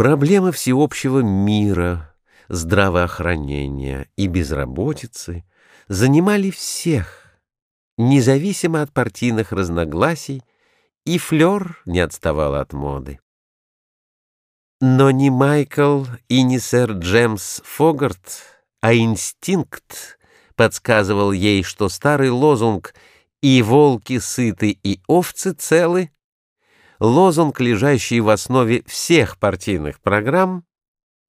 Проблемы всеобщего мира, здравоохранения и безработицы занимали всех, независимо от партийных разногласий, и Флёр не отставала от моды. Но не Майкл и не сэр Джемс Фогарт, а инстинкт подсказывал ей, что старый лозунг «И волки сыты, и овцы целы» лозунг, лежащий в основе всех партийных программ,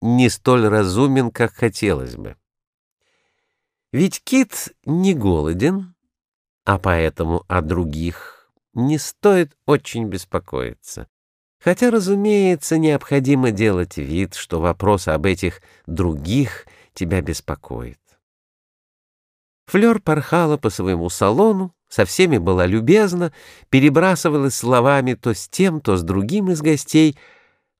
не столь разумен, как хотелось бы. Ведь кит не голоден, а поэтому о других не стоит очень беспокоиться. Хотя, разумеется, необходимо делать вид, что вопрос об этих других тебя беспокоит. Флёр порхала по своему салону, со всеми была любезна, перебрасывалась словами то с тем, то с другим из гостей,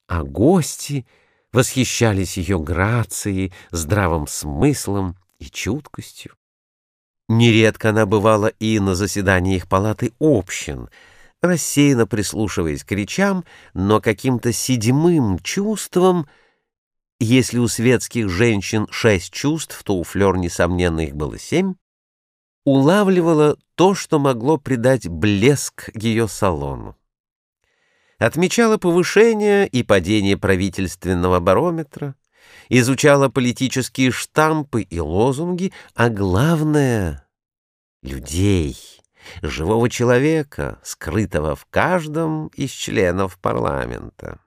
а гости восхищались ее грацией, здравым смыслом и чуткостью. Нередко она бывала и на заседании их палаты общин, рассеянно прислушиваясь к речам, но каким-то седьмым чувством, если у светских женщин шесть чувств, то у Флёр, несомненно, их было семь, улавливала то, что могло придать блеск ее салону. Отмечала повышение и падение правительственного барометра, изучала политические штампы и лозунги, а главное — людей, живого человека, скрытого в каждом из членов парламента.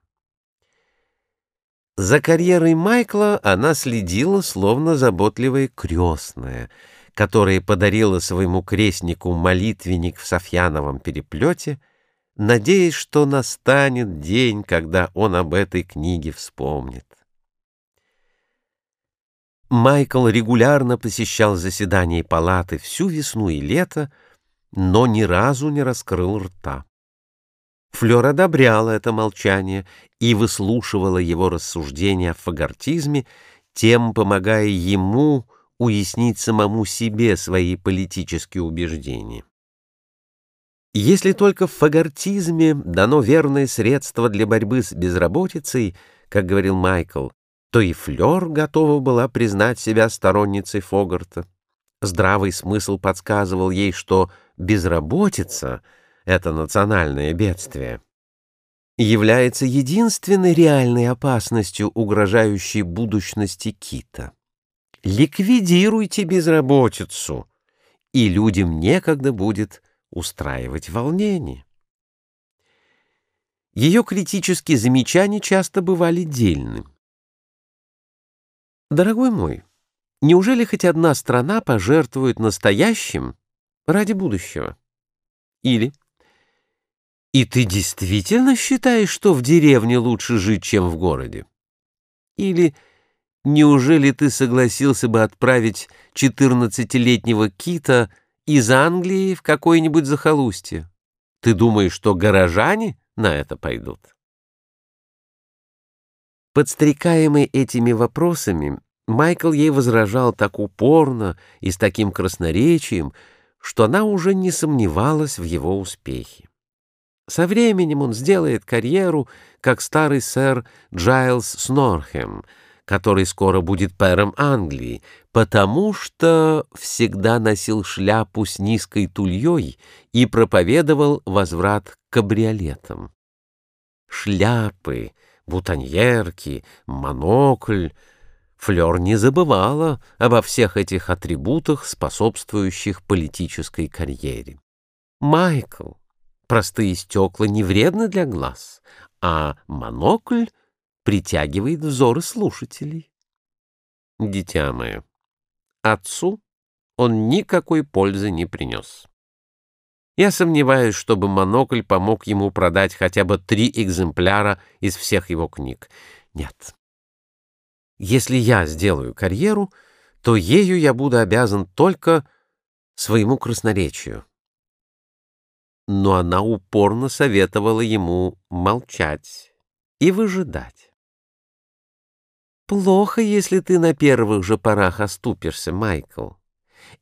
За карьерой Майкла она следила, словно заботливая крестная — которые подарила своему крестнику молитвенник в Софьяновом переплете, надеясь, что настанет день, когда он об этой книге вспомнит. Майкл регулярно посещал заседания палаты всю весну и лето, но ни разу не раскрыл рта. Флёр одобряла это молчание и выслушивала его рассуждения о фагортизме, тем помогая ему уяснить самому себе свои политические убеждения. Если только в фагортизме дано верное средство для борьбы с безработицей, как говорил Майкл, то и Флёр готова была признать себя сторонницей Фогарта. Здравый смысл подсказывал ей, что безработица — это национальное бедствие является единственной реальной опасностью, угрожающей будущности кита ликвидируйте безработицу, и людям некогда будет устраивать волнение. Ее критические замечания часто бывали дельны. Дорогой мой, неужели хоть одна страна пожертвует настоящим ради будущего? Или «И ты действительно считаешь, что в деревне лучше жить, чем в городе?» Или Неужели ты согласился бы отправить четырнадцатилетнего кита из Англии в какое-нибудь захолустье? Ты думаешь, что горожане на это пойдут? Подстрекаемый этими вопросами, Майкл ей возражал так упорно и с таким красноречием, что она уже не сомневалась в его успехе. Со временем он сделает карьеру, как старый сэр Джайлс Снорхем — который скоро будет пэром Англии, потому что всегда носил шляпу с низкой тульей и проповедовал возврат к кабриолетам. Шляпы, бутоньерки, монокль — Флёр не забывала обо всех этих атрибутах, способствующих политической карьере. Майкл, простые стекла не вредны для глаз, а монокль — притягивает взоры слушателей. Дитя мое, отцу он никакой пользы не принес. Я сомневаюсь, чтобы монокль помог ему продать хотя бы три экземпляра из всех его книг. Нет. Если я сделаю карьеру, то ею я буду обязан только своему красноречию. Но она упорно советовала ему молчать и выжидать. Плохо, если ты на первых же порах оступишься, Майкл.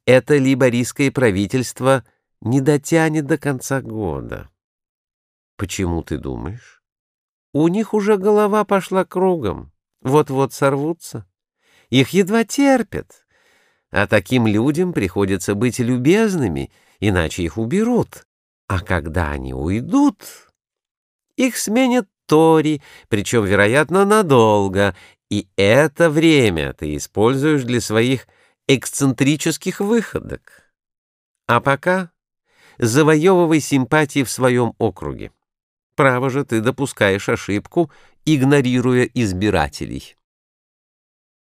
Это либорийское правительство не дотянет до конца года. Почему ты думаешь? У них уже голова пошла кругом, вот-вот сорвутся. Их едва терпят, а таким людям приходится быть любезными, иначе их уберут. А когда они уйдут, их сменят Тори, причем, вероятно, надолго, и это время ты используешь для своих эксцентрических выходок. А пока завоевывай симпатии в своем округе. Право же ты допускаешь ошибку, игнорируя избирателей.